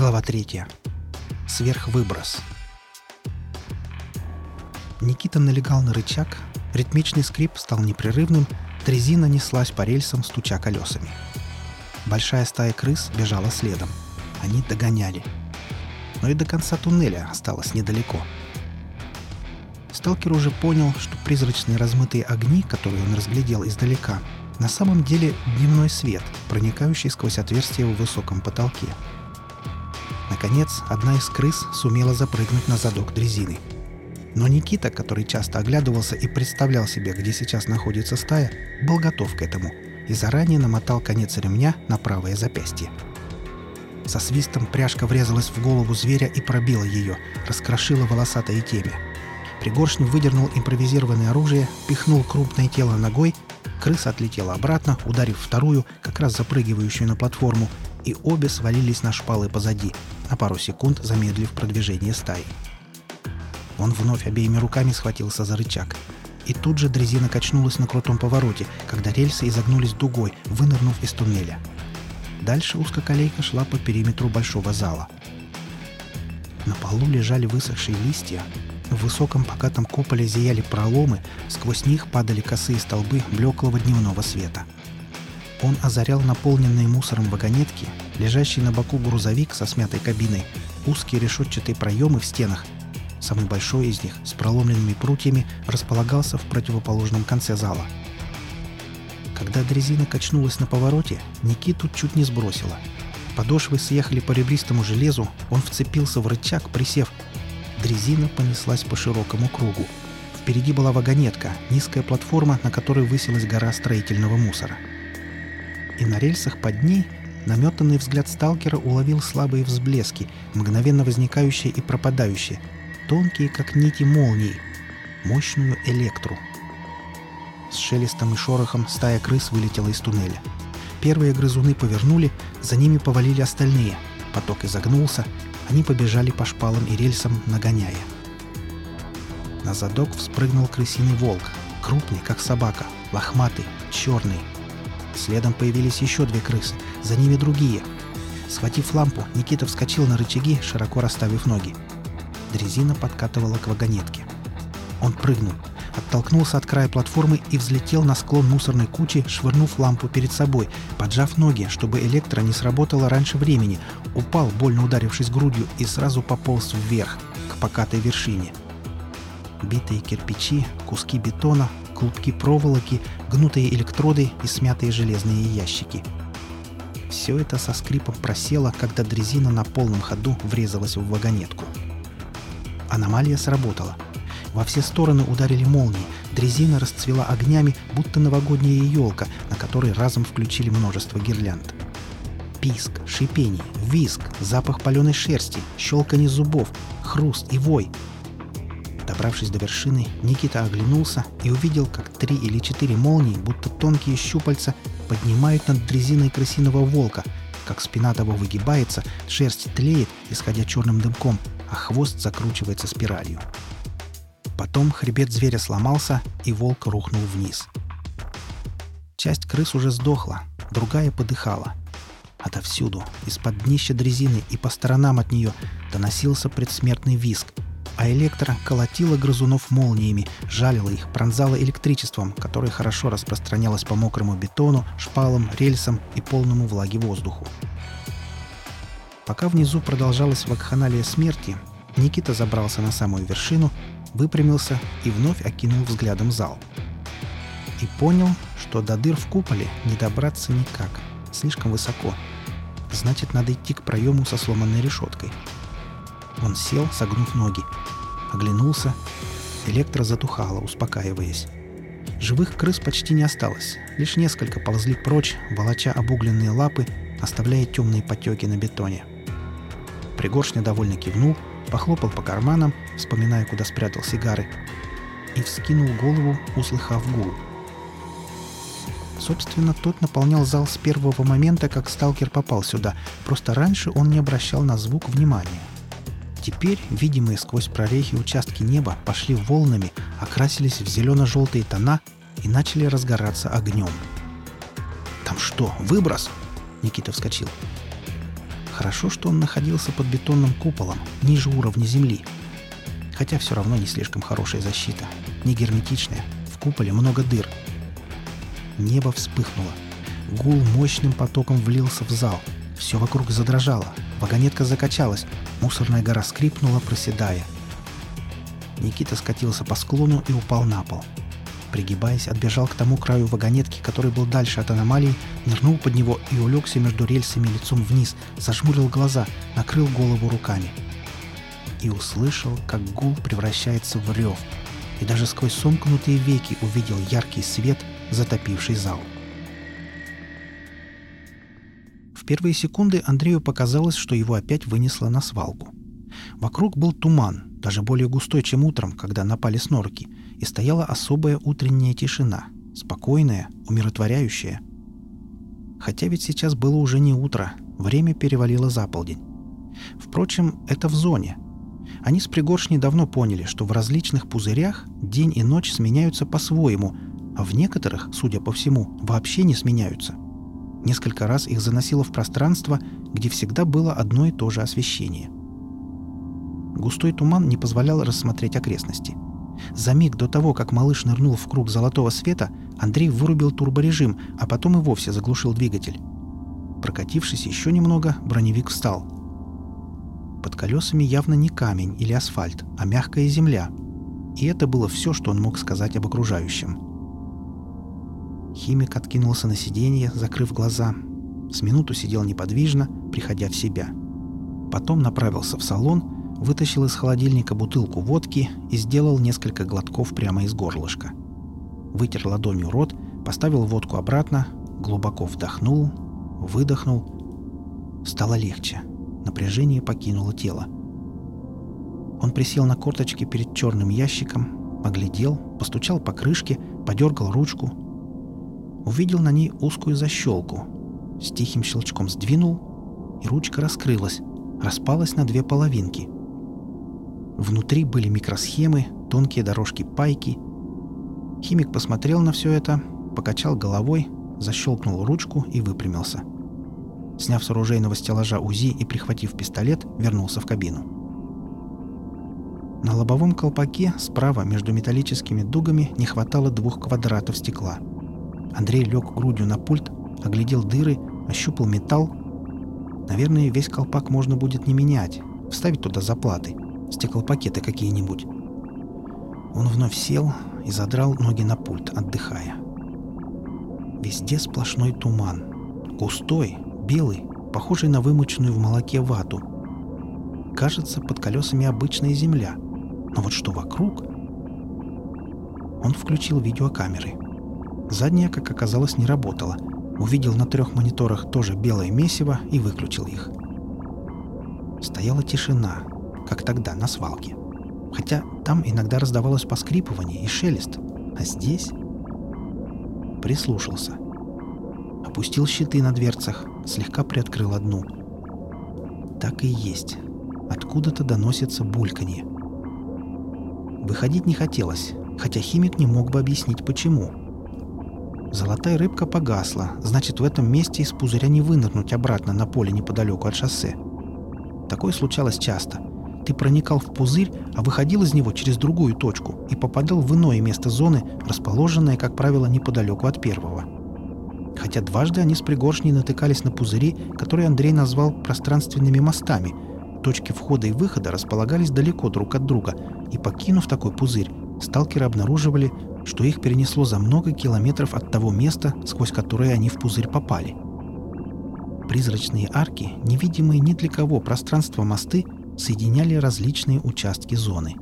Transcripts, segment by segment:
Глава 3. Сверхвыброс. Никита налегал на рычаг, ритмичный скрип стал непрерывным, дрезина неслась по рельсам, стуча колесами. Большая стая крыс бежала следом. Они догоняли. Но и до конца туннеля осталось недалеко. Сталкер уже понял, что призрачные размытые огни, которые он разглядел издалека, на самом деле дневной свет, проникающий сквозь отверстие в высоком потолке – Наконец, одна из крыс сумела запрыгнуть на задок дрезины. Но Никита, который часто оглядывался и представлял себе, где сейчас находится стая, был готов к этому и заранее намотал конец ремня на правое запястье. Со свистом пряжка врезалась в голову зверя и пробила ее, раскрошила волосатое темя. Пригоршню выдернул импровизированное оружие, пихнул крупное тело ногой, крыса отлетела обратно, ударив вторую, как раз запрыгивающую на платформу, и обе свалились на шпалы позади, на пару секунд замедлив продвижение стаи. Он вновь обеими руками схватился за рычаг. И тут же дрезина качнулась на крутом повороте, когда рельсы изогнулись дугой, вынырнув из туннеля. Дальше узкоколейка шла по периметру большого зала. На полу лежали высохшие листья, в высоком покатом куполе зияли проломы, сквозь них падали косые столбы блеклого дневного света – он озарял наполненные мусором вагонетки, лежащий на боку грузовик со смятой кабиной, узкие решетчатые проемы в стенах. Самый большой из них, с проломленными прутьями, располагался в противоположном конце зала. Когда дрезина качнулась на повороте, Никиту чуть не сбросило. Подошвы съехали по ребристому железу, он вцепился в рычаг, присев. Дрезина понеслась по широкому кругу. Впереди была вагонетка, низкая платформа, на которой высилась гора строительного мусора – и на рельсах под ней наметанный взгляд сталкера уловил слабые взблески, мгновенно возникающие и пропадающие, тонкие, как нити молнии, мощную электру. С шелестом и шорохом стая крыс вылетела из туннеля. Первые грызуны повернули, за ними повалили остальные. Поток изогнулся, они побежали по шпалам и рельсам, нагоняя. На задок вспрыгнул крысиный волк, крупный, как собака, лохматый, черный, Следом появились еще две крысы, за ними другие. Схватив лампу, Никита вскочил на рычаги, широко расставив ноги. Дрезина подкатывала к вагонетке. Он прыгнул, оттолкнулся от края платформы и взлетел на склон мусорной кучи, швырнув лампу перед собой, поджав ноги, чтобы электро не сработало раньше времени, упал, больно ударившись грудью, и сразу пополз вверх, к покатой вершине. Битые кирпичи, куски бетона, клубки проволоки, гнутые электроды и смятые железные ящики. Все это со скрипом просело, когда дрезина на полном ходу врезалась в вагонетку. Аномалия сработала. Во все стороны ударили молнии, дрезина расцвела огнями, будто новогодняя елка, на которой разом включили множество гирлянд. Писк, шипение, виск, запах паленой шерсти, щелканье зубов, хруст и вой — Добравшись до вершины, Никита оглянулся и увидел, как три или четыре молнии, будто тонкие щупальца, поднимают над дрезиной крысиного волка, как спина того выгибается, шерсть тлеет, исходя черным дымком, а хвост закручивается спиралью. Потом хребет зверя сломался, и волк рухнул вниз. Часть крыс уже сдохла, другая подыхала. Отовсюду, из-под днища дрезины и по сторонам от нее, доносился предсмертный виск — а электро колотила грызунов молниями, жалила их, пронзала электричеством, которое хорошо распространялось по мокрому бетону, шпалам, рельсам и полному влаги воздуху. Пока внизу продолжалась вакханалия смерти, Никита забрался на самую вершину, выпрямился и вновь окинул взглядом зал. И понял, что до дыр в куполе не добраться никак, слишком высоко. Значит, надо идти к проему со сломанной решеткой – он сел, согнув ноги. Оглянулся. Электро затухало, успокаиваясь. Живых крыс почти не осталось. Лишь несколько ползли прочь, волоча обугленные лапы, оставляя темные потеки на бетоне. Пригоршня довольно кивнул, похлопал по карманам, вспоминая, куда спрятал сигары, и вскинул голову, услыхав гул. Собственно, тот наполнял зал с первого момента, как сталкер попал сюда, просто раньше он не обращал на звук внимания. Теперь видимые сквозь прорехи участки неба пошли волнами, окрасились в зелено-желтые тона и начали разгораться огнем. «Там что, выброс?» Никита вскочил. Хорошо, что он находился под бетонным куполом, ниже уровня земли. Хотя все равно не слишком хорошая защита. Не герметичная. В куполе много дыр. Небо вспыхнуло. Гул мощным потоком влился в зал. Все вокруг задрожало. Вагонетка закачалась. Мусорная гора скрипнула, проседая. Никита скатился по склону и упал на пол. Пригибаясь, отбежал к тому краю вагонетки, который был дальше от аномалии, нырнул под него и улегся между рельсами лицом вниз, зажмурил глаза, накрыл голову руками. И услышал, как гул превращается в рев, и даже сквозь сомкнутые веки увидел яркий свет, затопивший зал. Первые секунды Андрею показалось, что его опять вынесло на свалку. Вокруг был туман, даже более густой, чем утром, когда напали снорки, и стояла особая утренняя тишина, спокойная, умиротворяющая. Хотя ведь сейчас было уже не утро, время перевалило за полдень. Впрочем, это в зоне. Они с Пригоршней давно поняли, что в различных пузырях день и ночь сменяются по-своему, а в некоторых, судя по всему, вообще не сменяются. Несколько раз их заносило в пространство, где всегда было одно и то же освещение – Густой туман не позволял рассмотреть окрестности. За миг до того, как малыш нырнул в круг золотого света, Андрей вырубил турборежим, а потом и вовсе заглушил двигатель. Прокатившись еще немного, броневик встал. Под колесами явно не камень или асфальт, а мягкая земля. И это было все, что он мог сказать об окружающем. Химик откинулся на сиденье, закрыв глаза. С минуту сидел неподвижно, приходя в себя. Потом направился в салон вытащил из холодильника бутылку водки и сделал несколько глотков прямо из горлышка. Вытер ладонью рот, поставил водку обратно, глубоко вдохнул, выдохнул. Стало легче. Напряжение покинуло тело. Он присел на корточки перед черным ящиком, оглядел, постучал по крышке, подергал ручку. Увидел на ней узкую защелку. С тихим щелчком сдвинул, и ручка раскрылась, распалась на две половинки — Внутри были микросхемы, тонкие дорожки пайки. Химик посмотрел на все это, покачал головой, защелкнул ручку и выпрямился. Сняв с оружейного стеллажа УЗИ и прихватив пистолет, вернулся в кабину. На лобовом колпаке справа между металлическими дугами не хватало двух квадратов стекла. Андрей лег грудью на пульт, оглядел дыры, ощупал металл. Наверное, весь колпак можно будет не менять, вставить туда заплаты – стеклопакеты какие-нибудь. Он вновь сел и задрал ноги на пульт, отдыхая. Везде сплошной туман. Густой, белый, похожий на вымоченную в молоке вату. Кажется, под колесами обычная земля. Но вот что вокруг? Он включил видеокамеры. Задняя, как оказалось, не работала. Увидел на трех мониторах тоже белое месиво и выключил их. Стояла тишина, как тогда, на свалке. Хотя там иногда раздавалось поскрипывание и шелест, а здесь... Прислушался. Опустил щиты на дверцах, слегка приоткрыл одну. Так и есть. Откуда-то доносится бульканье. Выходить не хотелось, хотя химик не мог бы объяснить почему. Золотая рыбка погасла, значит в этом месте из пузыря не вынырнуть обратно на поле неподалеку от шоссе. Такое случалось часто. Ты проникал в пузырь, а выходил из него через другую точку и попадал в иное место зоны, расположенное, как правило, неподалеку от первого. Хотя дважды они с пригоршней натыкались на пузыри, которые Андрей назвал пространственными мостами. Точки входа и выхода располагались далеко друг от друга, и покинув такой пузырь, сталкеры обнаруживали, что их перенесло за много километров от того места, сквозь которое они в пузырь попали. Призрачные арки, невидимые ни для кого пространство мосты, соединяли различные участки зоны.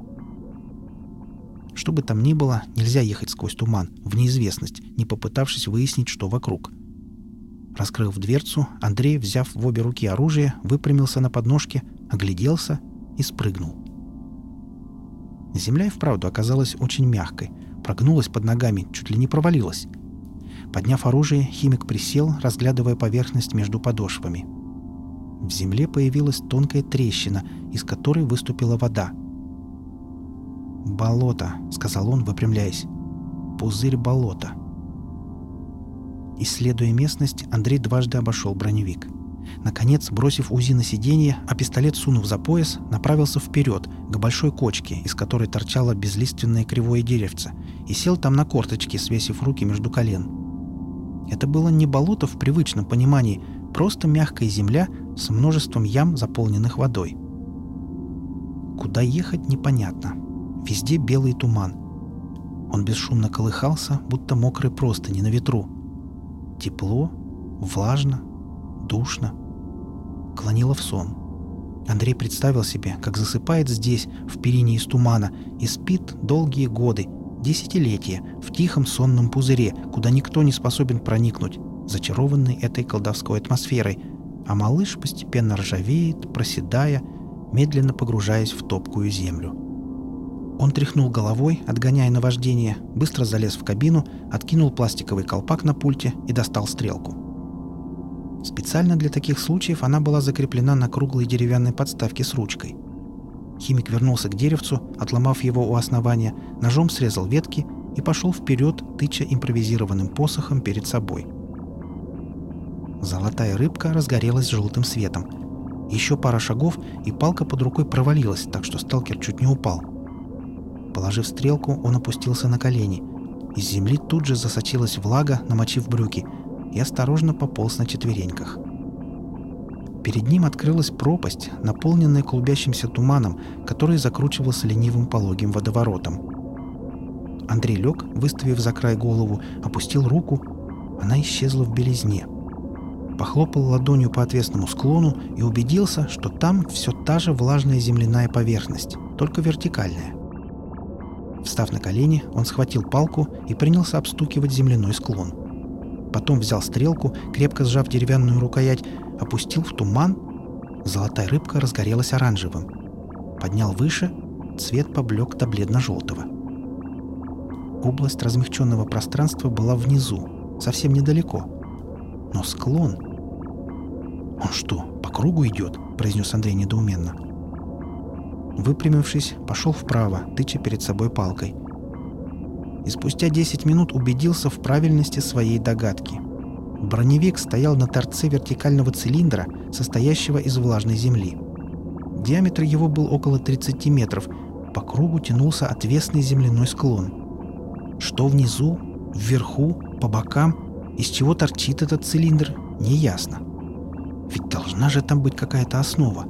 Что бы там ни было, нельзя ехать сквозь туман, в неизвестность, не попытавшись выяснить, что вокруг. Раскрыв дверцу, Андрей, взяв в обе руки оружие, выпрямился на подножке, огляделся и спрыгнул. Земля и вправду оказалась очень мягкой, прогнулась под ногами, чуть ли не провалилась. Подняв оружие, химик присел, разглядывая поверхность между подошвами – в земле появилась тонкая трещина, из которой выступила вода. «Болото», — сказал он, выпрямляясь. «Пузырь болота». Исследуя местность, Андрей дважды обошел броневик. Наконец, бросив УЗИ на сиденье, а пистолет сунув за пояс, направился вперед, к большой кочке, из которой торчало безлиственное кривое деревце, и сел там на корточки, свесив руки между колен. Это было не болото в привычном понимании, просто мягкая земля с множеством ям, заполненных водой. Куда ехать, непонятно. Везде белый туман. Он бесшумно колыхался, будто мокрый простыни на ветру. Тепло, влажно, душно. Клонило в сон. Андрей представил себе, как засыпает здесь, в перине из тумана, и спит долгие годы, десятилетия, в тихом сонном пузыре, куда никто не способен проникнуть, зачарованный этой колдовской атмосферой, а малыш постепенно ржавеет, проседая, медленно погружаясь в топкую землю. Он тряхнул головой, отгоняя наваждение, быстро залез в кабину, откинул пластиковый колпак на пульте и достал стрелку. Специально для таких случаев она была закреплена на круглой деревянной подставке с ручкой. Химик вернулся к деревцу, отломав его у основания, ножом срезал ветки и пошел вперед, тыча импровизированным посохом перед собой. Золотая рыбка разгорелась желтым светом. Еще пара шагов, и палка под рукой провалилась, так что сталкер чуть не упал. Положив стрелку, он опустился на колени. Из земли тут же засочилась влага, намочив брюки, и осторожно пополз на четвереньках. Перед ним открылась пропасть, наполненная клубящимся туманом, который закручивался ленивым пологим водоворотом. Андрей лег, выставив за край голову, опустил руку. Она исчезла в белизне. Похлопал ладонью по отвесному склону и убедился, что там все та же влажная земляная поверхность, только вертикальная. Встав на колени, он схватил палку и принялся обстукивать земляной склон. Потом взял стрелку, крепко сжав деревянную рукоять, опустил в туман. Золотая рыбка разгорелась оранжевым. Поднял выше, цвет поблек до бледно-желтого. Область размягченного пространства была внизу, совсем недалеко. Но склон... «Он что, по кругу идет?» – произнес Андрей недоуменно. Выпрямившись, пошел вправо, тыча перед собой палкой. И спустя 10 минут убедился в правильности своей догадки – Броневик стоял на торце вертикального цилиндра, состоящего из влажной земли. Диаметр его был около 30 метров. По кругу тянулся отвесный земляной склон. Что внизу, вверху, по бокам, из чего торчит этот цилиндр, неясно. Ведь должна же там быть какая-то основа.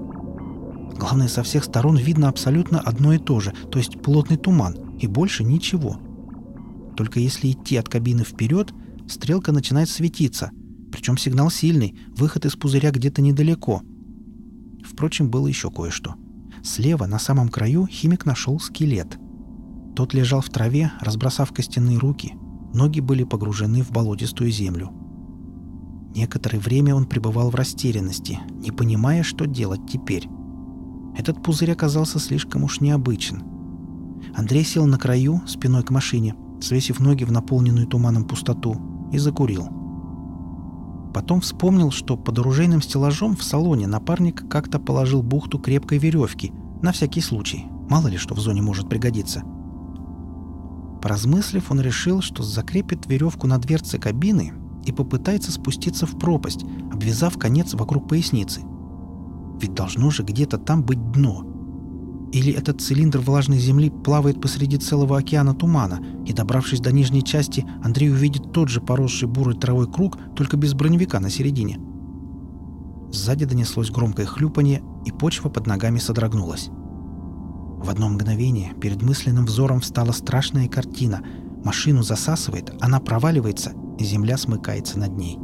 Главное, со всех сторон видно абсолютно одно и то же, то есть плотный туман, и больше ничего. Только если идти от кабины вперед – стрелка начинает светиться. Причем сигнал сильный, выход из пузыря где-то недалеко. Впрочем, было еще кое-что. Слева, на самом краю, химик нашел скелет. Тот лежал в траве, разбросав костяные руки. Ноги были погружены в болотистую землю. Некоторое время он пребывал в растерянности, не понимая, что делать теперь. Этот пузырь оказался слишком уж необычен. Андрей сел на краю, спиной к машине, свесив ноги в наполненную туманом пустоту, и закурил. Потом вспомнил, что под оружейным стеллажом в салоне напарник как-то положил бухту крепкой веревки, на всякий случай, мало ли что в зоне может пригодиться. Поразмыслив, он решил, что закрепит веревку на дверце кабины и попытается спуститься в пропасть, обвязав конец вокруг поясницы. Ведь должно же где-то там быть дно — или этот цилиндр влажной земли плавает посреди целого океана тумана, и, добравшись до нижней части, Андрей увидит тот же поросший бурой травой круг, только без броневика на середине. Сзади донеслось громкое хлюпанье, и почва под ногами содрогнулась. В одно мгновение перед мысленным взором встала страшная картина. Машину засасывает, она проваливается, и земля смыкается над ней.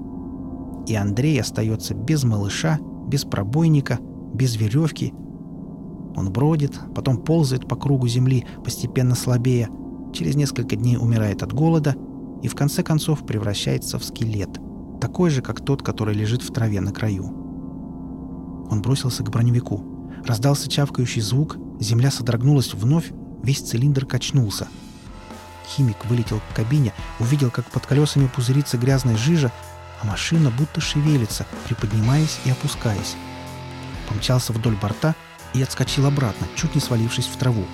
И Андрей остается без малыша, без пробойника, без веревки, он бродит, потом ползает по кругу земли, постепенно слабея, через несколько дней умирает от голода и в конце концов превращается в скелет, такой же, как тот, который лежит в траве на краю. Он бросился к броневику. Раздался чавкающий звук, земля содрогнулась вновь, весь цилиндр качнулся. Химик вылетел к кабине, увидел, как под колесами пузырится грязная жижа, а машина будто шевелится, приподнимаясь и опускаясь. Помчался вдоль борта и отскочил обратно, чуть не свалившись в траву.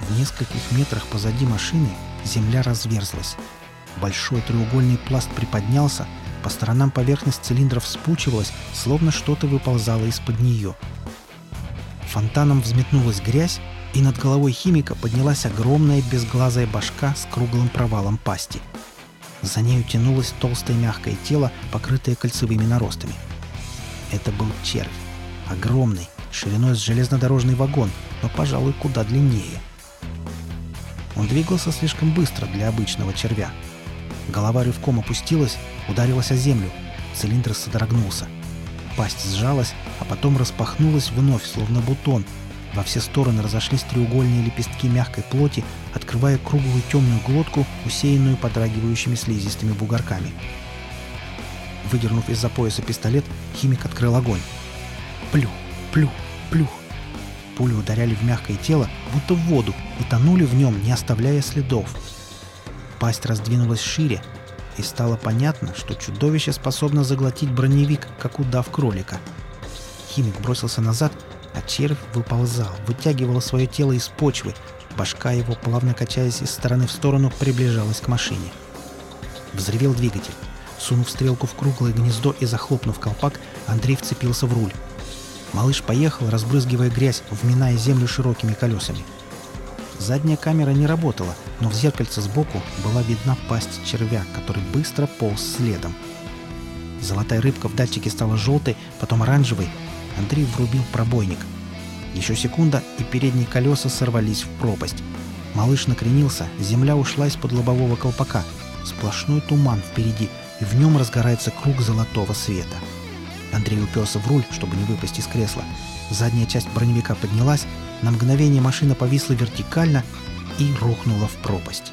В нескольких метрах позади машины земля разверзлась. Большой треугольный пласт приподнялся, По сторонам поверхность цилиндра вспучивалась, словно что-то выползало из-под нее. Фонтаном взметнулась грязь, и над головой химика поднялась огромная безглазая башка с круглым провалом пасти. За нею тянулось толстое мягкое тело, покрытое кольцевыми наростами. Это был червь. Огромный, шириной с железнодорожный вагон, но, пожалуй, куда длиннее. Он двигался слишком быстро для обычного червя. Голова рывком опустилась, ударилась о землю. Цилиндр содрогнулся. Пасть сжалась, а потом распахнулась вновь, словно бутон. Во все стороны разошлись треугольные лепестки мягкой плоти, открывая круглую темную глотку, усеянную подрагивающими слизистыми бугорками. Выдернув из-за пояса пистолет, химик открыл огонь. Плюх, плюх, плюх. Пули ударяли в мягкое тело, будто в воду, и тонули в нем, не оставляя следов. Пасть раздвинулась шире, и стало понятно, что чудовище способно заглотить броневик, как удав кролика. Химик бросился назад, а червь выползал, вытягивал свое тело из почвы. Башка его, плавно качаясь из стороны в сторону, приближалась к машине. Взревел двигатель. Сунув стрелку в круглое гнездо и захлопнув колпак, Андрей вцепился в руль. Малыш поехал, разбрызгивая грязь, вминая землю широкими колесами. Задняя камера не работала, но в зеркальце сбоку была видна пасть червя, который быстро полз следом. Золотая рыбка в датчике стала желтой, потом оранжевой. Андрей врубил пробойник. Еще секунда, и передние колеса сорвались в пропасть. Малыш накренился, земля ушла из-под лобового колпака. Сплошной туман впереди, и в нем разгорается круг золотого света. Андрей уперся в руль, чтобы не выпасть из кресла. Задняя часть броневика поднялась, на мгновение машина повисла вертикально и рухнула в пропасть.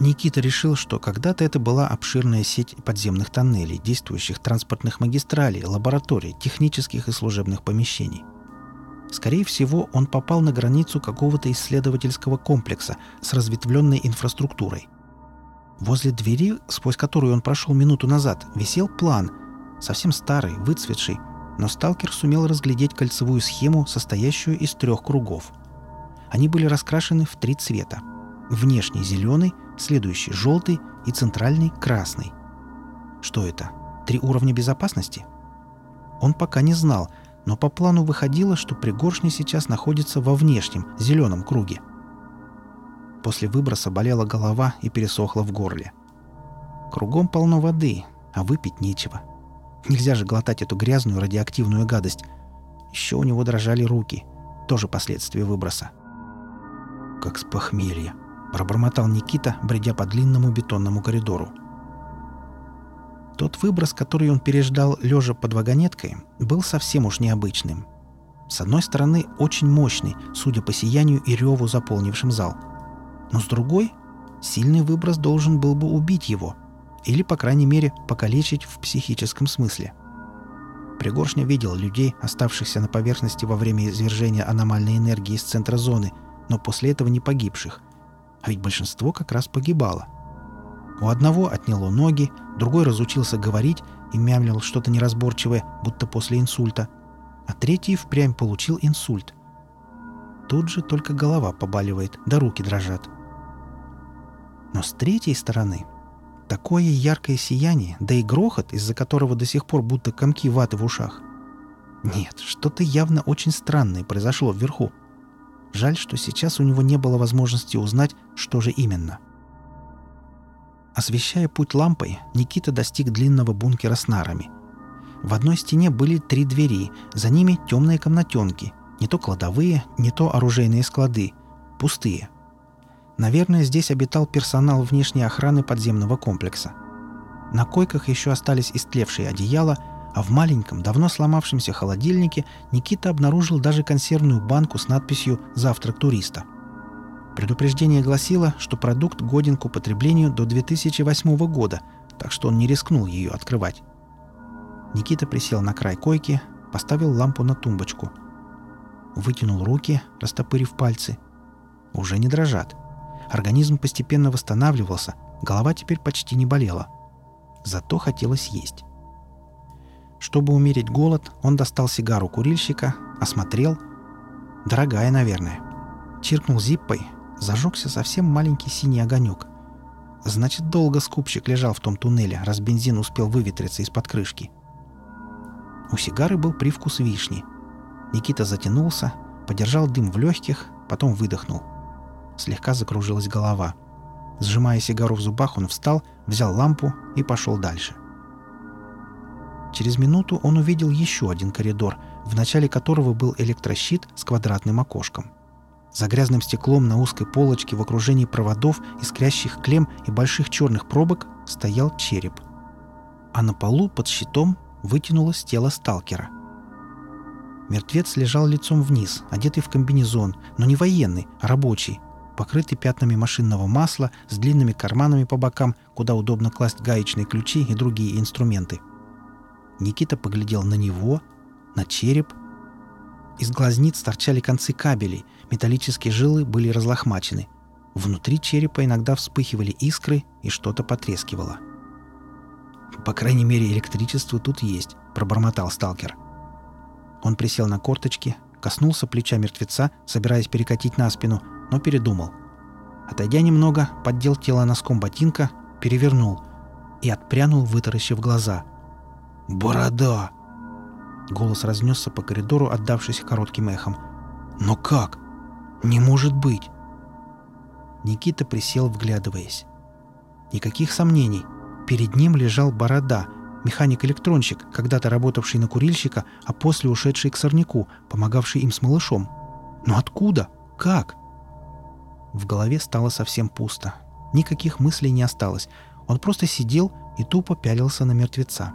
Никита решил, что когда-то это была обширная сеть подземных тоннелей, действующих транспортных магистралей, лабораторий, технических и служебных помещений. Скорее всего, он попал на границу какого-то исследовательского комплекса с разветвленной инфраструктурой. Возле двери, сквозь которую он прошел минуту назад, висел план, совсем старый, выцветший, но сталкер сумел разглядеть кольцевую схему, состоящую из трех кругов. Они были раскрашены в три цвета. Внешний зеленый, следующий желтый и центральный красный. Что это? Три уровня безопасности? Он пока не знал, но по плану выходило, что пригоршня сейчас находится во внешнем, зеленом круге – После выброса болела голова и пересохла в горле. Кругом полно воды, а выпить нечего. Нельзя же глотать эту грязную радиоактивную гадость. Еще у него дрожали руки. Тоже последствия выброса. «Как с похмелья», — пробормотал Никита, бредя по длинному бетонному коридору. Тот выброс, который он переждал, лежа под вагонеткой, был совсем уж необычным. С одной стороны, очень мощный, судя по сиянию и реву, заполнившим зал — но с другой, сильный выброс должен был бы убить его. Или, по крайней мере, покалечить в психическом смысле. Пригоршня видел людей, оставшихся на поверхности во время извержения аномальной энергии из центра зоны, но после этого не погибших. А ведь большинство как раз погибало. У одного отняло ноги, другой разучился говорить и мямлил что-то неразборчивое, будто после инсульта, а третий впрямь получил инсульт. Тут же только голова побаливает, да руки дрожат. Но с третьей стороны такое яркое сияние, да и грохот, из-за которого до сих пор будто комки ваты в ушах. Нет, что-то явно очень странное произошло вверху. Жаль, что сейчас у него не было возможности узнать, что же именно. Освещая путь лампой, Никита достиг длинного бункера с нарами. В одной стене были три двери, за ними темные комнатенки, не то кладовые, не то оружейные склады, пустые. Наверное, здесь обитал персонал внешней охраны подземного комплекса. На койках еще остались истлевшие одеяла, а в маленьком, давно сломавшемся холодильнике Никита обнаружил даже консервную банку с надписью «Завтрак туриста». Предупреждение гласило, что продукт годен к употреблению до 2008 года, так что он не рискнул ее открывать. Никита присел на край койки, поставил лампу на тумбочку. Вытянул руки, растопырив пальцы. Уже не дрожат. Организм постепенно восстанавливался, голова теперь почти не болела. Зато хотелось есть. Чтобы умерить голод, он достал сигару курильщика, осмотрел. Дорогая, наверное. Чиркнул зиппой, зажегся совсем маленький синий огонек. Значит, долго скупщик лежал в том туннеле, раз бензин успел выветриться из-под крышки. У сигары был привкус вишни. Никита затянулся, подержал дым в легких, потом выдохнул. Слегка закружилась голова. Сжимая сигару в зубах, он встал, взял лампу и пошел дальше. Через минуту он увидел еще один коридор, в начале которого был электрощит с квадратным окошком. За грязным стеклом на узкой полочке в окружении проводов, искрящих клем и больших черных пробок стоял череп. А на полу под щитом вытянулось тело сталкера. Мертвец лежал лицом вниз, одетый в комбинезон, но не военный, а рабочий, покрытый пятнами машинного масла с длинными карманами по бокам, куда удобно класть гаечные ключи и другие инструменты. Никита поглядел на него, на череп – из глазниц торчали концы кабелей, металлические жилы были разлохмачены. Внутри черепа иногда вспыхивали искры и что-то потрескивало. «По крайней мере, электричество тут есть», — пробормотал сталкер. Он присел на корточки, коснулся плеча мертвеца, собираясь перекатить на спину, но передумал. Отойдя немного, поддел тело носком ботинка, перевернул и отпрянул, вытаращив глаза. «Борода!» Голос разнесся по коридору, отдавшись коротким эхом. «Но как? Не может быть!» Никита присел, вглядываясь. Никаких сомнений. Перед ним лежал Борода, механик-электронщик, когда-то работавший на курильщика, а после ушедший к сорняку, помогавший им с малышом. Но откуда? Как? В голове стало совсем пусто. Никаких мыслей не осталось. Он просто сидел и тупо пялился на мертвеца.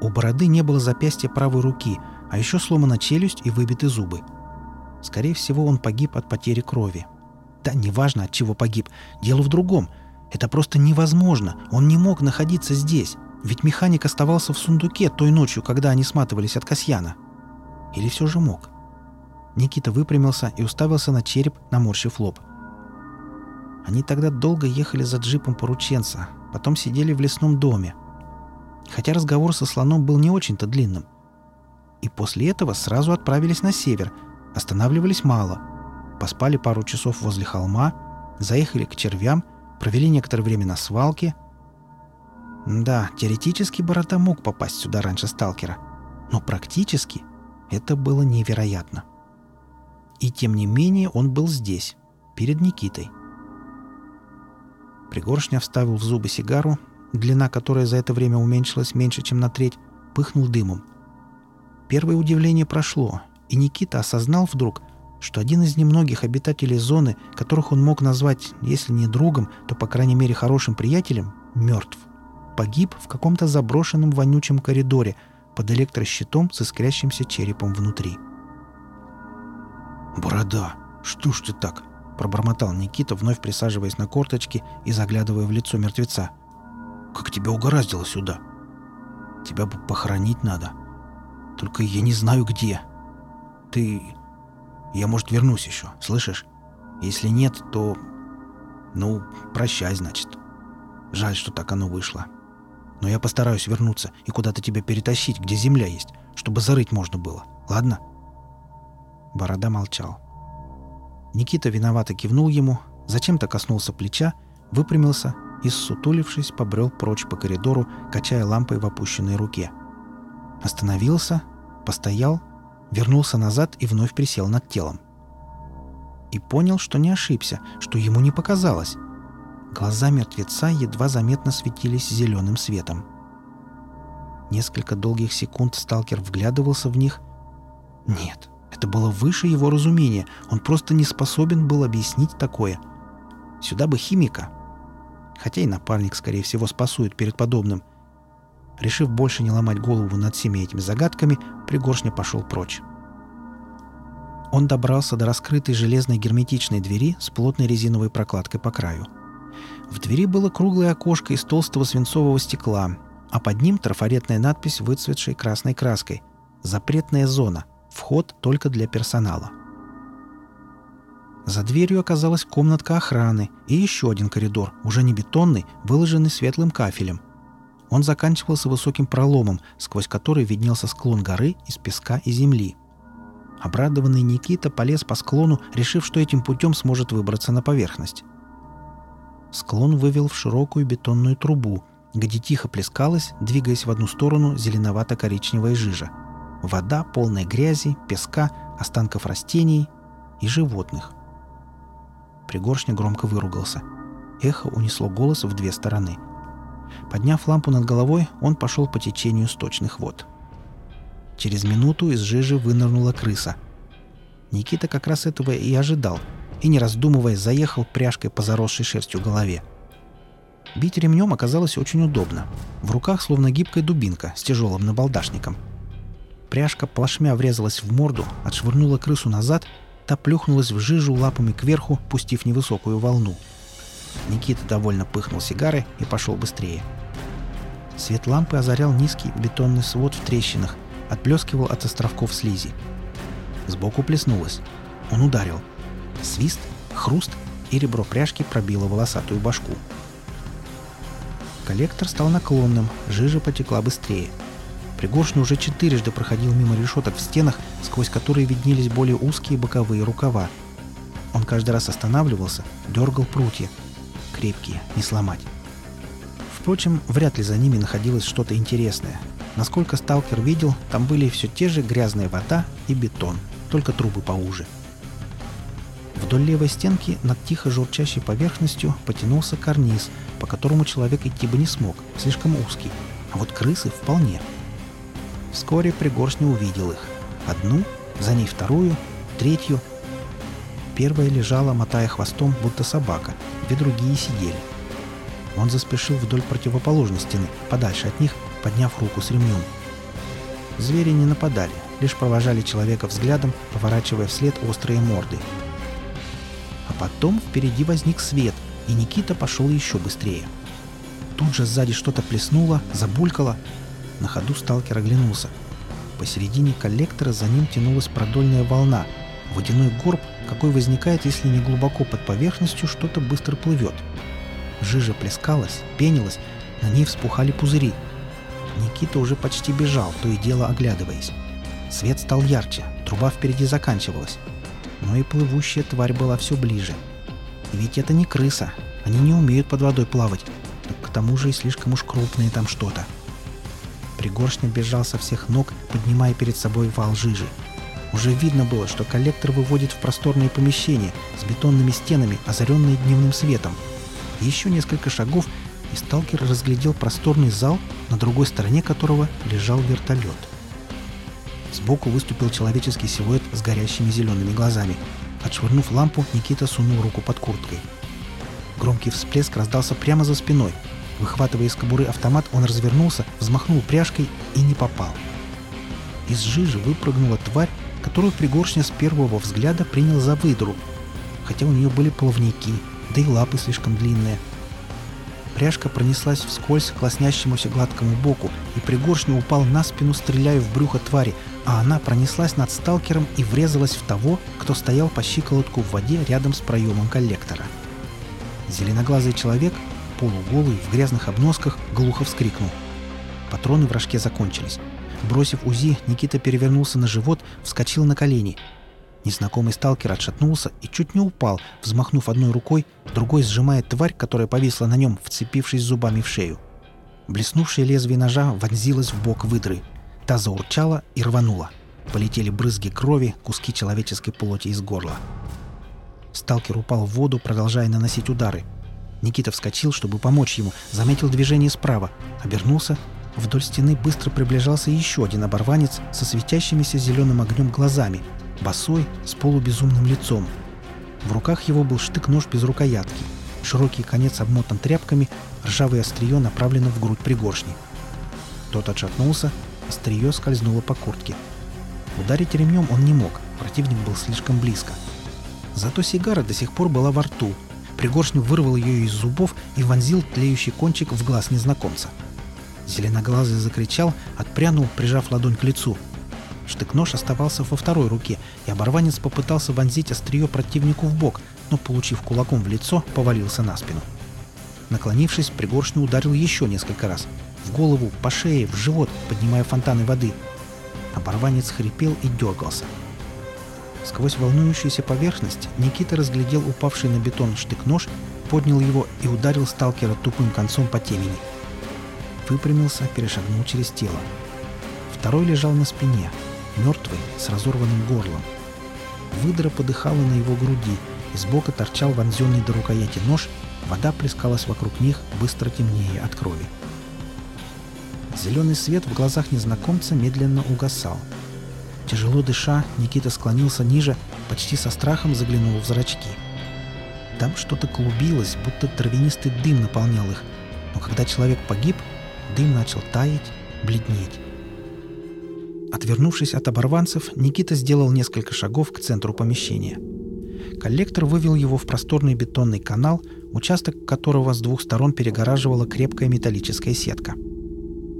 У бороды не было запястья правой руки, а еще сломана челюсть и выбиты зубы. Скорее всего, он погиб от потери крови. Да, неважно, от чего погиб. Дело в другом. Это просто невозможно. Он не мог находиться здесь. Ведь механик оставался в сундуке той ночью, когда они сматывались от Касьяна. Или все же мог? Никита выпрямился и уставился на череп, наморщив лоб. Они тогда долго ехали за джипом порученца, потом сидели в лесном доме, хотя разговор со слоном был не очень-то длинным. И после этого сразу отправились на север, останавливались мало. Поспали пару часов возле холма, заехали к червям, провели некоторое время на свалке. Да, теоретически Борода мог попасть сюда раньше сталкера, но практически это было невероятно. И тем не менее он был здесь, перед Никитой. Пригоршня вставил в зубы сигару, длина которой за это время уменьшилась меньше, чем на треть, пыхнул дымом. Первое удивление прошло, и Никита осознал вдруг, что один из немногих обитателей зоны, которых он мог назвать, если не другом, то, по крайней мере, хорошим приятелем, мертв. Погиб в каком-то заброшенном вонючем коридоре под электрощитом с искрящимся черепом внутри. «Борода! Что ж ты так?» – пробормотал Никита, вновь присаживаясь на корточки и заглядывая в лицо мертвеца – как тебя угораздило сюда? Тебя бы похоронить надо. Только я не знаю где. Ты... Я, может, вернусь еще, слышишь? Если нет, то... Ну, прощай, значит. Жаль, что так оно вышло. Но я постараюсь вернуться и куда-то тебя перетащить, где земля есть, чтобы зарыть можно было. Ладно?» Борода молчал. Никита виновато кивнул ему, зачем-то коснулся плеча, выпрямился и, ссутулившись, побрел прочь по коридору, качая лампой в опущенной руке. Остановился, постоял, вернулся назад и вновь присел над телом. И понял, что не ошибся, что ему не показалось. Глаза мертвеца едва заметно светились зеленым светом. Несколько долгих секунд сталкер вглядывался в них. Нет, это было выше его разумения. Он просто не способен был объяснить такое. Сюда бы химика, хотя и напарник, скорее всего, спасует перед подобным. Решив больше не ломать голову над всеми этими загадками, Пригоршня пошел прочь. Он добрался до раскрытой железной герметичной двери с плотной резиновой прокладкой по краю. В двери было круглое окошко из толстого свинцового стекла, а под ним трафаретная надпись, выцветшей красной краской «Запретная зона. Вход только для персонала». За дверью оказалась комнатка охраны и еще один коридор, уже не бетонный, выложенный светлым кафелем. Он заканчивался высоким проломом, сквозь который виднелся склон горы из песка и земли. Обрадованный Никита полез по склону, решив, что этим путем сможет выбраться на поверхность. Склон вывел в широкую бетонную трубу, где тихо плескалась, двигаясь в одну сторону, зеленовато-коричневая жижа. Вода, полная грязи, песка, останков растений и животных. Пригоршня громко выругался. Эхо унесло голос в две стороны. Подняв лампу над головой, он пошел по течению сточных вод. Через минуту из жижи вынырнула крыса. Никита как раз этого и ожидал, и, не раздумывая, заехал пряжкой по заросшей шерстью голове. Бить ремнем оказалось очень удобно. В руках словно гибкая дубинка с тяжелым набалдашником. Пряжка плашмя врезалась в морду, отшвырнула крысу назад, та плюхнулась в жижу лапами кверху, пустив невысокую волну. Никита довольно пыхнул сигарой и пошел быстрее. Свет лампы озарял низкий бетонный свод в трещинах, отплескивал от островков слизи. Сбоку плеснулось. Он ударил. Свист, хруст, и ребро пряжки пробило волосатую башку. Коллектор стал наклонным, жижа потекла быстрее. Пригоршня уже четырежды проходил мимо решеток в стенах, сквозь которые виднелись более узкие боковые рукава. Он каждый раз останавливался, дергал прутья. Крепкие, не сломать. Впрочем, вряд ли за ними находилось что-то интересное. Насколько сталкер видел, там были все те же грязная вода и бетон, только трубы поуже. Вдоль левой стенки над тихо журчащей поверхностью потянулся карниз, по которому человек идти бы не смог, слишком узкий, а вот крысы вполне. Вскоре Пригоршня увидел их. Одну, за ней вторую, третью. Первая лежала, мотая хвостом, будто собака, две другие сидели. Он заспешил вдоль противоположной стены, подальше от них, подняв руку с ремнем. Звери не нападали, лишь провожали человека взглядом, поворачивая вслед острые морды. Потом впереди возник свет — и Никита пошел еще быстрее. Тут же сзади что-то плеснуло, забулькало. На ходу сталкер оглянулся. Посередине коллектора за ним тянулась продольная волна. Водяной горб, какой возникает, если не глубоко под поверхностью что-то быстро плывет. Жижа плескалась, пенилась, на ней вспухали пузыри. Никита уже почти бежал, то и дело оглядываясь. Свет стал ярче, труба впереди заканчивалась. Но и плывущая тварь была все ближе — ведь это не крыса. Они не умеют под водой плавать. Так к тому же и слишком уж крупные там что-то. Пригоршня бежал со всех ног, поднимая перед собой вал жижи. Уже видно было, что коллектор выводит в просторные помещения с бетонными стенами, озаренные дневным светом. Еще несколько шагов, и сталкер разглядел просторный зал, на другой стороне которого лежал вертолет. Сбоку выступил человеческий силуэт с горящими зелеными глазами – Отшвырнув лампу, Никита сунул руку под курткой. Громкий всплеск раздался прямо за спиной. Выхватывая из кобуры автомат, он развернулся, взмахнул пряжкой и не попал. Из жижи выпрыгнула тварь, которую Пригоршня с первого взгляда принял за выдру, хотя у нее были плавники, да и лапы слишком длинные. Пряжка пронеслась вскользь к лоснящемуся гладкому боку, и Пригоршня упал на спину, стреляя в брюхо твари, а она пронеслась над сталкером и врезалась в того, кто стоял по щиколотку в воде рядом с проемом коллектора. Зеленоглазый человек, полуголый, в грязных обносках, глухо вскрикнул. Патроны в рожке закончились. Бросив УЗИ, Никита перевернулся на живот, вскочил на колени. Незнакомый сталкер отшатнулся и чуть не упал, взмахнув одной рукой, другой сжимая тварь, которая повисла на нем, вцепившись зубами в шею. Блеснувшее лезвие ножа вонзилось в бок выдры — Та заурчала и рванула. Полетели брызги крови, куски человеческой плоти из горла. Сталкер упал в воду, продолжая наносить удары. Никита вскочил, чтобы помочь ему, заметил движение справа, обернулся. Вдоль стены быстро приближался еще один оборванец со светящимися зеленым огнем глазами, босой, с полубезумным лицом. В руках его был штык-нож без рукоятки. Широкий конец обмотан тряпками, ржавое острие направлено в грудь пригоршни. Тот отшатнулся, Острие скользнуло по куртке. Ударить ремнем он не мог, противник был слишком близко. Зато сигара до сих пор была во рту. Пригоршню вырвал ее из зубов и вонзил тлеющий кончик в глаз незнакомца. Зеленоглазый закричал, отпрянул, прижав ладонь к лицу. Штык-нож оставался во второй руке, и оборванец попытался вонзить острие противнику в бок, но, получив кулаком в лицо, повалился на спину. Наклонившись, Пригоршню ударил еще несколько раз – в голову, по шее, в живот, поднимая фонтаны воды. Оборванец хрипел и дергался. Сквозь волнующуюся поверхность Никита разглядел упавший на бетон штык-нож, поднял его и ударил сталкера тупым концом по темени. Выпрямился, перешагнул через тело. Второй лежал на спине, мертвый, с разорванным горлом. Выдра подыхала на его груди, и сбоку торчал вонзенный до рукояти нож, вода плескалась вокруг них, быстро темнее от крови. Зеленый свет в глазах незнакомца медленно угасал. Тяжело дыша, Никита склонился ниже, почти со страхом заглянул в зрачки. Там что-то клубилось, будто травянистый дым наполнял их, но когда человек погиб, дым начал таять, бледнеть. Отвернувшись от оборванцев, Никита сделал несколько шагов к центру помещения. Коллектор вывел его в просторный бетонный канал, участок которого с двух сторон перегораживала крепкая металлическая сетка.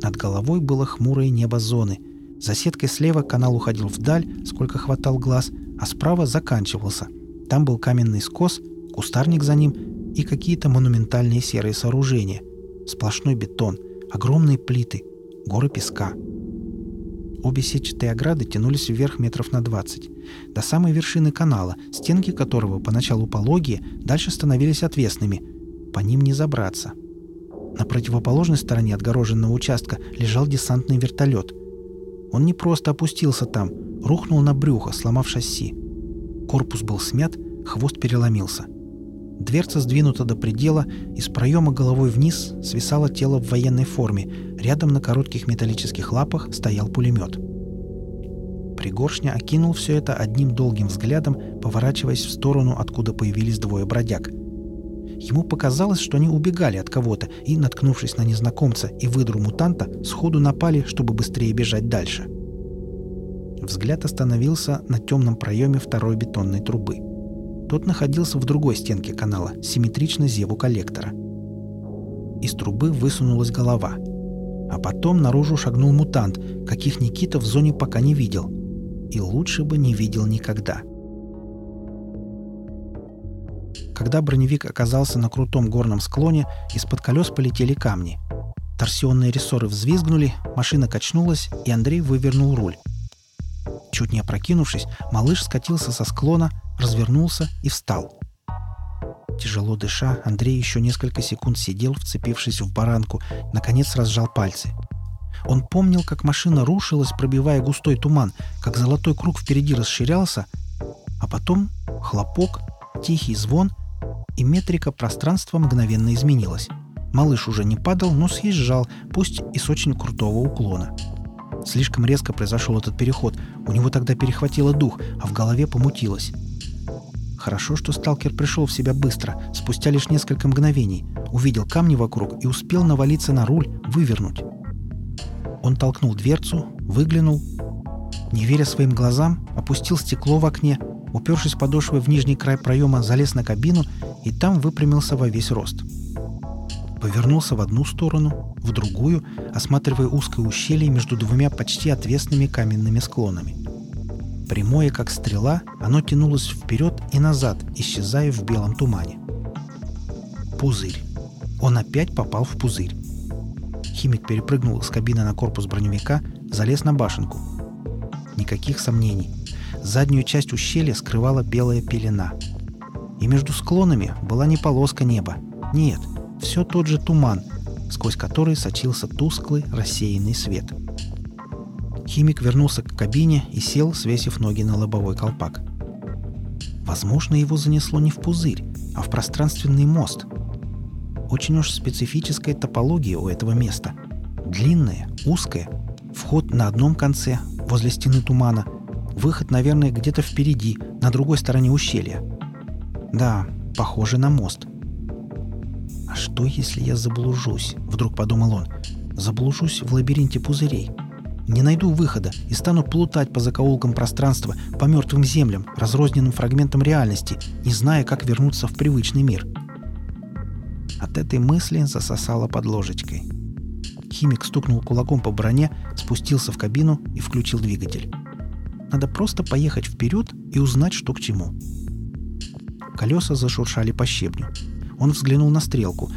Над головой было хмурое небо зоны. За сеткой слева канал уходил вдаль, сколько хватал глаз, а справа заканчивался. Там был каменный скос, кустарник за ним и какие-то монументальные серые сооружения. Сплошной бетон, огромные плиты, горы песка — Обе сетчатые ограды тянулись вверх метров на 20, до самой вершины канала, стенки которого поначалу пологие, дальше становились отвесными. По ним не забраться. На противоположной стороне отгороженного участка лежал десантный вертолет. Он не просто опустился там, рухнул на брюхо, сломав шасси. Корпус был смят, хвост переломился. Дверца сдвинута до предела, из проема головой вниз свисало тело в военной форме. Рядом на коротких металлических лапах стоял пулемет. Пригоршня окинул все это одним долгим взглядом, поворачиваясь в сторону, откуда появились двое бродяг. Ему показалось, что они убегали от кого-то и, наткнувшись на незнакомца и выдру мутанта, сходу напали, чтобы быстрее бежать дальше. Взгляд остановился на темном проеме второй бетонной трубы – тот находился в другой стенке канала, симметрично зеву коллектора. Из трубы высунулась голова. А потом наружу шагнул мутант, каких Никита в зоне пока не видел. И лучше бы не видел никогда. Когда броневик оказался на крутом горном склоне, из-под колес полетели камни. Торсионные рессоры взвизгнули, машина качнулась, и Андрей вывернул руль. Чуть не опрокинувшись, малыш скатился со склона, развернулся и встал. Тяжело дыша, Андрей еще несколько секунд сидел, вцепившись в баранку, наконец разжал пальцы. Он помнил, как машина рушилась, пробивая густой туман, как золотой круг впереди расширялся, а потом хлопок, тихий звон, и метрика пространства мгновенно изменилась. Малыш уже не падал, но съезжал, пусть и с очень крутого уклона. Слишком резко произошел этот переход. У него тогда перехватило дух, а в голове помутилось. Хорошо, что сталкер пришел в себя быстро, спустя лишь несколько мгновений, увидел камни вокруг и успел навалиться на руль, вывернуть. Он толкнул дверцу, выглянул. Не веря своим глазам, опустил стекло в окне, упершись подошвой в нижний край проема, залез на кабину и там выпрямился во весь рост. Повернулся в одну сторону, в другую, осматривая узкое ущелье между двумя почти отвесными каменными склонами. Прямое, как стрела, оно тянулось вперед и назад, исчезая в белом тумане. Пузырь. Он опять попал в пузырь. Химик перепрыгнул с кабины на корпус броневика, залез на башенку. Никаких сомнений. Заднюю часть ущелья скрывала белая пелена. И между склонами была не полоска неба. Нет, все тот же туман, сквозь который сочился тусклый рассеянный свет. — Химик вернулся к кабине и сел, свесив ноги на лобовой колпак. Возможно, его занесло не в пузырь, а в пространственный мост. Очень уж специфическая топология у этого места. Длинная, узкая, вход на одном конце, возле стены тумана, выход, наверное, где-то впереди, на другой стороне ущелья. Да, похоже на мост. «А что, если я заблужусь?» — вдруг подумал он. «Заблужусь в лабиринте пузырей». Не найду выхода и стану плутать по закоулкам пространства, по мертвым землям, разрозненным фрагментам реальности, не зная, как вернуться в привычный мир. От этой мысли засосало под ложечкой. Химик стукнул кулаком по броне, спустился в кабину и включил двигатель. Надо просто поехать вперед и узнать, что к чему. Колеса зашуршали по щебню. Он взглянул на стрелку.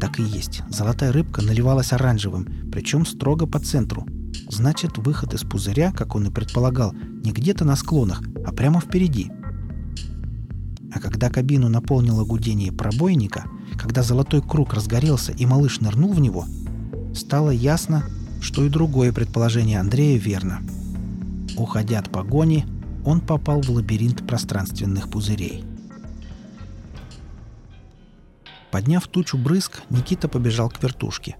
Так и есть. Золотая рыбка наливалась оранжевым, причем строго по центру, Значит, выход из пузыря, как он и предполагал, не где-то на склонах, а прямо впереди. А когда кабину наполнило гудение пробойника, когда золотой круг разгорелся и малыш нырнул в него, стало ясно, что и другое предположение Андрея верно. Уходя от погони, он попал в лабиринт пространственных пузырей. Подняв тучу брызг, Никита побежал к вертушке.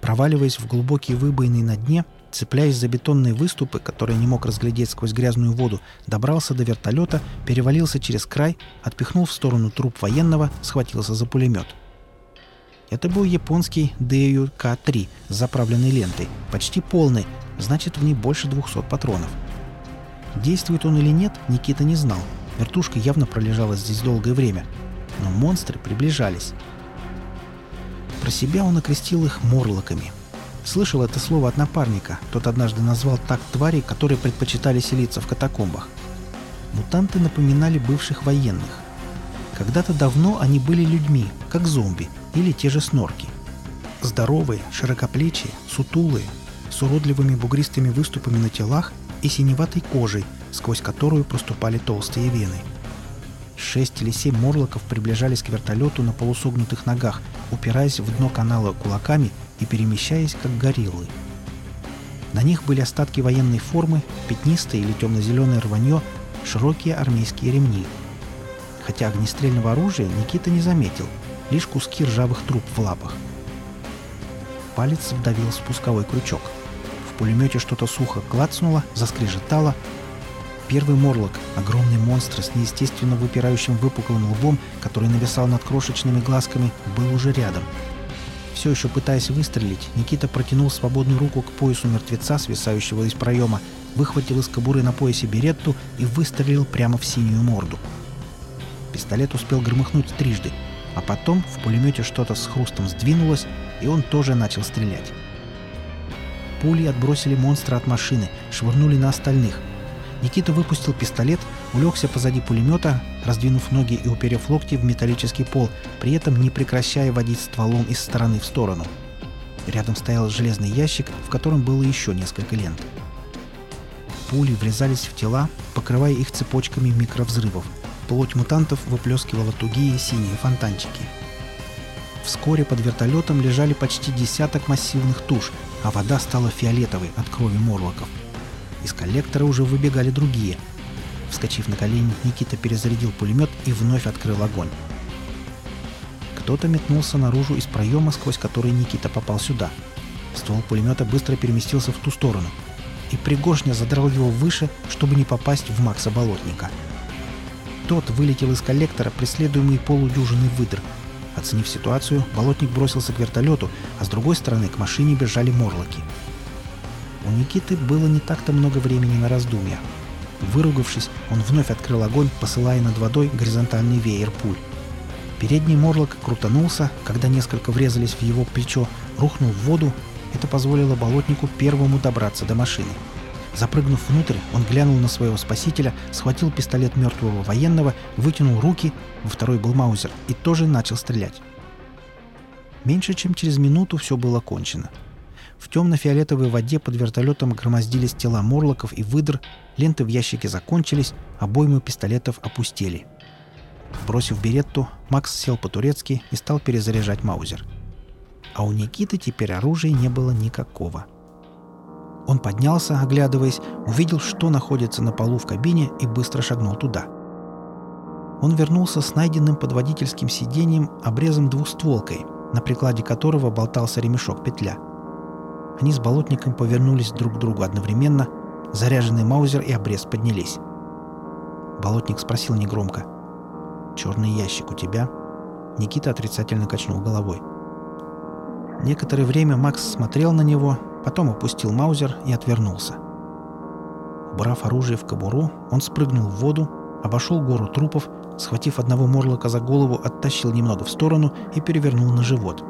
Проваливаясь в глубокие выбоины на дне, цепляясь за бетонные выступы, которые не мог разглядеть сквозь грязную воду, добрался до вертолета, перевалился через край, отпихнул в сторону труп военного, схватился за пулемет. Это был японский Дэю К-3 с заправленной лентой, почти полный, значит в ней больше 200 патронов. Действует он или нет, Никита не знал. Вертушка явно пролежала здесь долгое время. Но монстры приближались. Про себя он окрестил их морлоками. Слышал это слово от напарника. Тот однажды назвал так тварей, которые предпочитали селиться в катакомбах. Мутанты напоминали бывших военных. Когда-то давно они были людьми, как зомби или те же снорки. Здоровые, широкоплечие, сутулые, с уродливыми бугристыми выступами на телах и синеватой кожей, сквозь которую проступали толстые вены – Шесть или семь морлоков приближались к вертолету на полусогнутых ногах, упираясь в дно канала кулаками и перемещаясь, как гориллы. На них были остатки военной формы, пятнистое или темно-зеленое рванье, широкие армейские ремни. Хотя огнестрельного оружия Никита не заметил, лишь куски ржавых труб в лапах. Палец вдавил спусковой крючок. Пулемете что-то сухо клацнуло, заскрежетало, Первый морлок, огромный монстр с неестественно выпирающим выпуклым лбом, который нависал над крошечными глазками, был уже рядом. Все еще пытаясь выстрелить, Никита протянул свободную руку к поясу мертвеца, свисающего из проема, выхватил из кобуры на поясе беретту и выстрелил прямо в синюю морду. Пистолет успел громыхнуть трижды, а потом в пулемете что-то с хрустом сдвинулось, и он тоже начал стрелять. Пули отбросили монстра от машины, швырнули на остальных – Никита выпустил пистолет, улегся позади пулемета, раздвинув ноги и уперев локти в металлический пол, при этом не прекращая водить стволом из стороны в сторону. Рядом стоял железный ящик, в котором было еще несколько лент. Пули врезались в тела, покрывая их цепочками микровзрывов. Плоть мутантов выплескивала тугие синие фонтанчики. Вскоре под вертолетом лежали почти десяток массивных туш, а вода стала фиолетовой от крови морлоков – из коллектора уже выбегали другие. Вскочив на колени, Никита перезарядил пулемет и вновь открыл огонь. Кто-то метнулся наружу из проема, сквозь который Никита попал сюда. Ствол пулемета быстро переместился в ту сторону. И Пригоршня задрал его выше, чтобы не попасть в Макса Болотника. Тот вылетел из коллектора, преследуемый полудюжиной выдр. Оценив ситуацию, Болотник бросился к вертолету, а с другой стороны к машине бежали морлоки. У Никиты было не так-то много времени на раздумья. Выругавшись, он вновь открыл огонь, посылая над водой горизонтальный веер пуль. Передний морлок крутанулся, когда несколько врезались в его плечо, рухнул в воду. Это позволило болотнику первому добраться до машины. Запрыгнув внутрь, он глянул на своего спасителя, схватил пистолет мертвого военного, вытянул руки, во второй был Маузер, и тоже начал стрелять. Меньше чем через минуту все было кончено. В темно-фиолетовой воде под вертолетом громоздились тела морлоков и выдр, ленты в ящике закончились, обоймы пистолетов опустели. Бросив беретту, Макс сел по-турецки и стал перезаряжать маузер. А у Никиты теперь оружия не было никакого. Он поднялся, оглядываясь, увидел, что находится на полу в кабине и быстро шагнул туда. Он вернулся с найденным под водительским сиденьем обрезом двустволкой, на прикладе которого болтался ремешок петля – они с болотником повернулись друг к другу одновременно. Заряженный маузер и обрез поднялись. Болотник спросил негромко. «Черный ящик у тебя?» Никита отрицательно качнул головой. Некоторое время Макс смотрел на него, потом опустил маузер и отвернулся. Убрав оружие в кобуру, он спрыгнул в воду, обошел гору трупов, схватив одного морлока за голову, оттащил немного в сторону и перевернул на живот.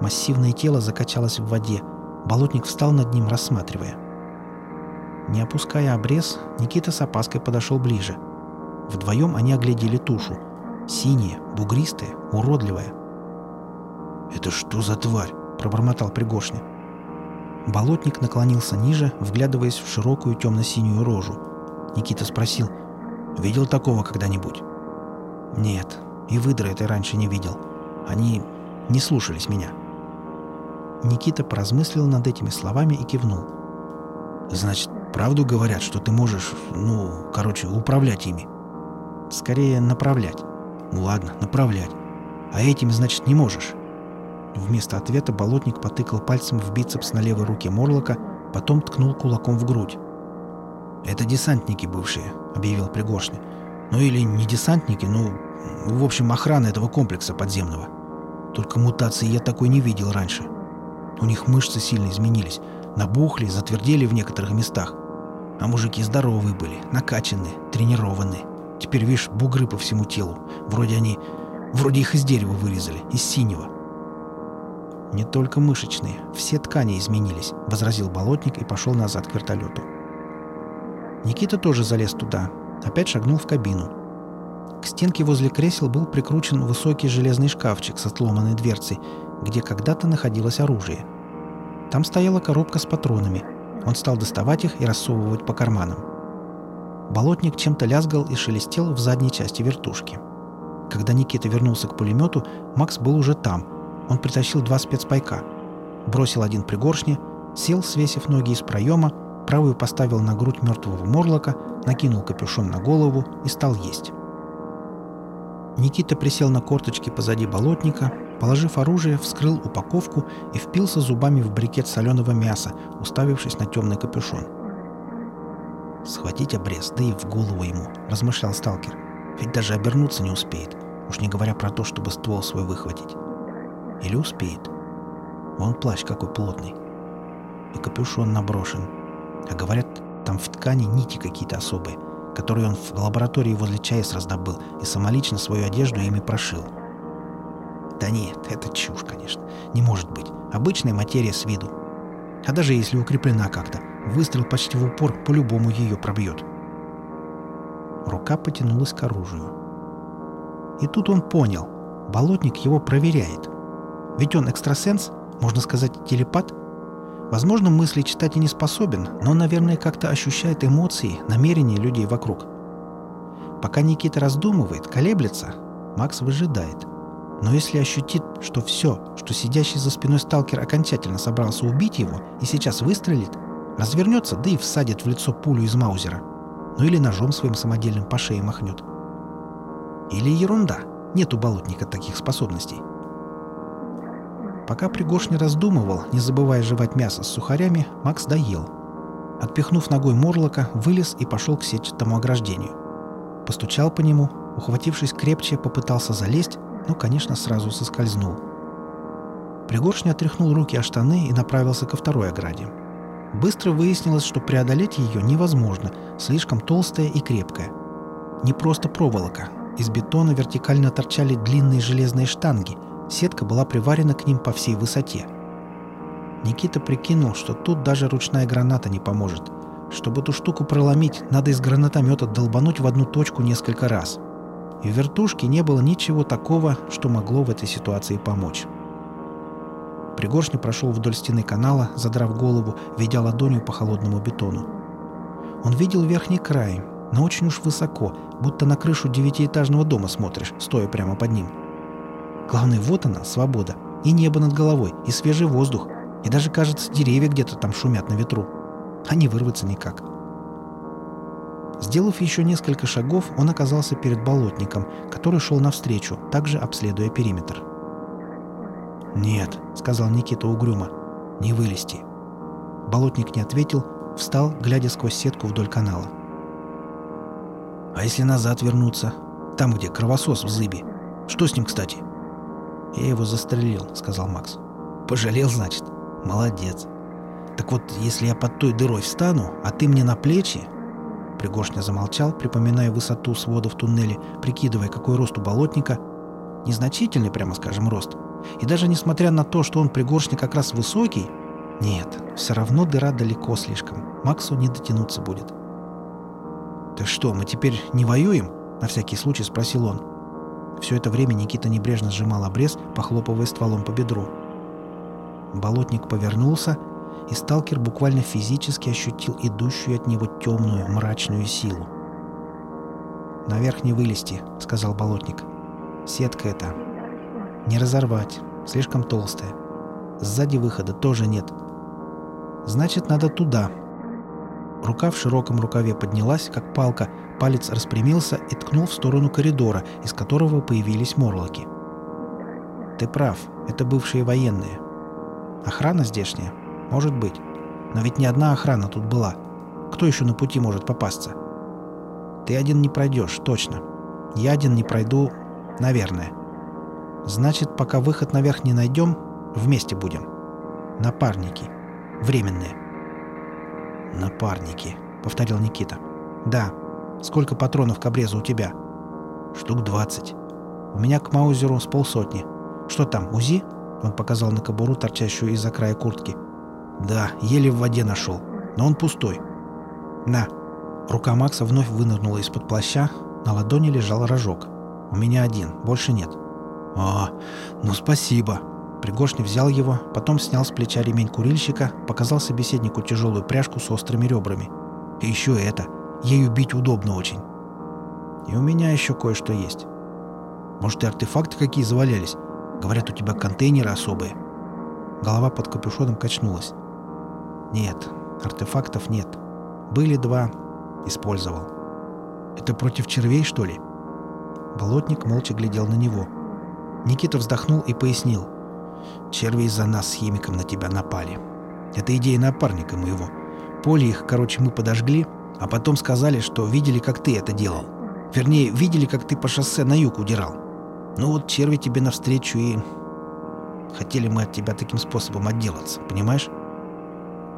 Массивное тело закачалось в воде – Болотник встал над ним, рассматривая. Не опуская обрез, Никита с опаской подошел ближе. Вдвоем они оглядели тушу. Синяя, бугристая, уродливая. «Это что за тварь?» – пробормотал Пригоршня. Болотник наклонился ниже, вглядываясь в широкую темно-синюю рожу. Никита спросил, «Видел такого когда-нибудь?» «Нет, и выдры это раньше не видел. Они не слушались меня. Никита поразмыслил над этими словами и кивнул. «Значит, правду говорят, что ты можешь, ну, короче, управлять ими?» «Скорее, направлять». «Ну ладно, направлять. А этими, значит, не можешь?» Вместо ответа болотник потыкал пальцем в бицепс на левой руке Морлока, потом ткнул кулаком в грудь. «Это десантники бывшие», — объявил Пригоршня. «Ну или не десантники, ну, в общем, охрана этого комплекса подземного. Только мутации я такой не видел раньше. У них мышцы сильно изменились, набухли, затвердели в некоторых местах. А мужики здоровые были, накачанные, тренированные. Теперь, видишь, бугры по всему телу. Вроде они... Вроде их из дерева вырезали, из синего. «Не только мышечные, все ткани изменились», — возразил болотник и пошел назад к вертолету. Никита тоже залез туда, опять шагнул в кабину. К стенке возле кресел был прикручен высокий железный шкафчик со сломанной дверцей, где когда-то находилось оружие. Там стояла коробка с патронами. Он стал доставать их и рассовывать по карманам. Болотник чем-то лязгал и шелестел в задней части вертушки. Когда Никита вернулся к пулемету, Макс был уже там. Он притащил два спецпайка. Бросил один пригоршни, сел, свесив ноги из проема, правую поставил на грудь мертвого морлока, накинул капюшон на голову и стал есть. Никита присел на корточки позади болотника, положив оружие, вскрыл упаковку и впился зубами в брикет соленого мяса, уставившись на темный капюшон. «Схватить обрез, да и в голову ему», — размышлял сталкер. «Ведь даже обернуться не успеет, уж не говоря про то, чтобы ствол свой выхватить. Или успеет. Вон плащ какой плотный. И капюшон наброшен. А говорят, там в ткани нити какие-то особые, которые он в лаборатории возле ЧАЭС раздобыл и самолично свою одежду ими прошил. Да нет, это чушь, конечно. Не может быть. Обычная материя с виду. А даже если укреплена как-то, выстрел почти в упор по-любому ее пробьет. Рука потянулась к оружию. И тут он понял. Болотник его проверяет. Ведь он экстрасенс, можно сказать, телепат. Возможно, мысли читать и не способен, но, наверное, как-то ощущает эмоции, намерения людей вокруг. Пока Никита раздумывает, колеблется, Макс выжидает. Но если ощутит, что все, что сидящий за спиной сталкер окончательно собрался убить его и сейчас выстрелит, развернется, да и всадит в лицо пулю из маузера – ну или ножом своим самодельным по шее махнет. Или ерунда. Нет у болотника таких способностей. Пока Пригоршня раздумывал, не забывая жевать мясо с сухарями, Макс доел. Отпихнув ногой Морлока, вылез и пошел к сетчатому ограждению. Постучал по нему, ухватившись крепче, попытался залезть, но, конечно, сразу соскользнул. Пригоршня отряхнул руки о штаны и направился ко второй ограде. Быстро выяснилось, что преодолеть ее невозможно, слишком толстая и крепкая. Не просто проволока. Из бетона вертикально торчали длинные железные штанги. Сетка была приварена к ним по всей высоте. Никита прикинул, что тут даже ручная граната не поможет. Чтобы эту штуку проломить, надо из гранатомета долбануть в одну точку несколько раз. И в вертушке не было ничего такого, что могло в этой ситуации помочь. Пригоршня прошел вдоль стены канала, задрав голову, ведя ладонью по холодному бетону. Он видел верхний край, но очень уж высоко, будто на крышу девятиэтажного дома смотришь, стоя прямо под ним. Главное, вот она, свобода. И небо над головой, и свежий воздух, и даже, кажется, деревья где-то там шумят на ветру. Не вырваться никак. Сделав еще несколько шагов, он оказался перед болотником, который шел навстречу, также обследуя периметр. «Нет», — сказал Никита угрюмо, — «не вылезти». Болотник не ответил, встал, глядя сквозь сетку вдоль канала. «А если назад вернуться? Там, где кровосос в зыбе. Что с ним, кстати?» «Я его застрелил», — сказал Макс. «Пожалел, значит? Молодец. Так вот, если я под той дырой встану, а ты мне на плечи...» Пригоршня замолчал, припоминая высоту свода в туннеле, прикидывая, какой рост у болотника. Незначительный, прямо скажем, рост — и даже несмотря на то, что он пригоршник как раз высокий, нет, все равно дыра далеко слишком. Максу не дотянуться будет. «Так что, мы теперь не воюем?» — на всякий случай спросил он. Все это время Никита небрежно сжимал обрез, похлопывая стволом по бедру. Болотник повернулся, и сталкер буквально физически ощутил идущую от него темную, мрачную силу. «Наверх не вылезти», — сказал болотник. «Сетка это. Не разорвать. Слишком толстая. Сзади выхода тоже нет. Значит, надо туда. Рука в широком рукаве поднялась, как палка, палец распрямился и ткнул в сторону коридора, из которого появились морлоки. «Ты прав, это бывшие военные. Охрана здешняя? Может быть. Но ведь не одна охрана тут была. Кто еще на пути может попасться? Ты один не пройдешь, точно. Я один не пройду, наверное. Значит, пока выход наверх не найдем, вместе будем. Напарники. Временные. «Напарники», — повторил Никита. «Да. Сколько патронов к обрезу у тебя?» «Штук двадцать. У меня к Маузеру с полсотни. Что там, УЗИ?» Он показал на кобуру, торчащую из-за края куртки. «Да, еле в воде нашел. Но он пустой. На». Рука Макса вновь вынырнула из-под плаща. На ладони лежал рожок. «У меня один, больше нет». «А, ну спасибо», Пригоршня взял его, потом снял с плеча ремень курильщика, показал собеседнику тяжелую пряжку с острыми ребрами. И еще это. Ею бить удобно очень. И у меня еще кое-что есть. Может, и артефакты какие завалялись? Говорят, у тебя контейнеры особые. Голова под капюшоном качнулась. Нет, артефактов нет. Были два. Использовал. Это против червей, что ли? Болотник молча глядел на него. Никита вздохнул и пояснил. Черви из-за нас с химиком на тебя напали. Это идея напарника моего. Поле их, короче, мы подожгли, а потом сказали, что видели, как ты это делал. Вернее, видели, как ты по шоссе на юг удирал. Ну вот черви тебе навстречу и... Хотели мы от тебя таким способом отделаться, понимаешь?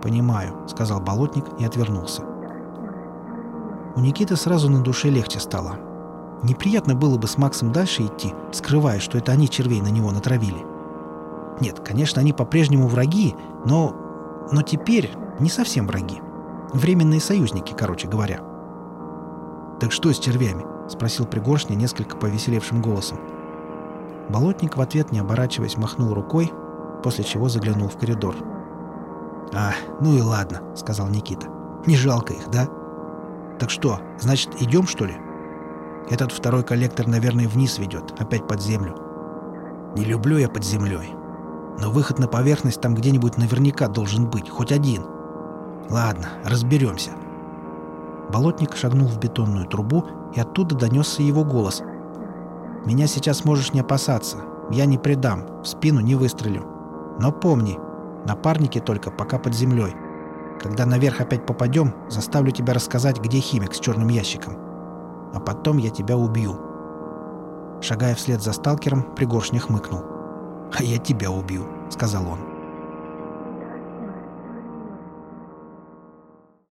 «Понимаю», — сказал болотник и отвернулся. У Никиты сразу на душе легче стало. Неприятно было бы с Максом дальше идти, скрывая, что это они червей на него натравили. Нет, конечно, они по-прежнему враги, но... Но теперь не совсем враги. Временные союзники, короче говоря. «Так что с червями?» — спросил Пригоршня несколько повеселевшим голосом. Болотник в ответ, не оборачиваясь, махнул рукой, после чего заглянул в коридор. «А, ну и ладно», — сказал Никита. «Не жалко их, да? Так что, значит, идем, что ли? Этот второй коллектор, наверное, вниз ведет, опять под землю. Не люблю я под землей. Но выход на поверхность там где-нибудь наверняка должен быть, хоть один. Ладно, разберемся. Болотник шагнул в бетонную трубу, и оттуда донесся его голос. «Меня сейчас можешь не опасаться. Я не предам, в спину не выстрелю. Но помни, напарники только пока под землей. Когда наверх опять попадем, заставлю тебя рассказать, где химик с черным ящиком. А потом я тебя убью». Шагая вслед за сталкером, Пригоршня хмыкнул. «А я тебя убью», — сказал он.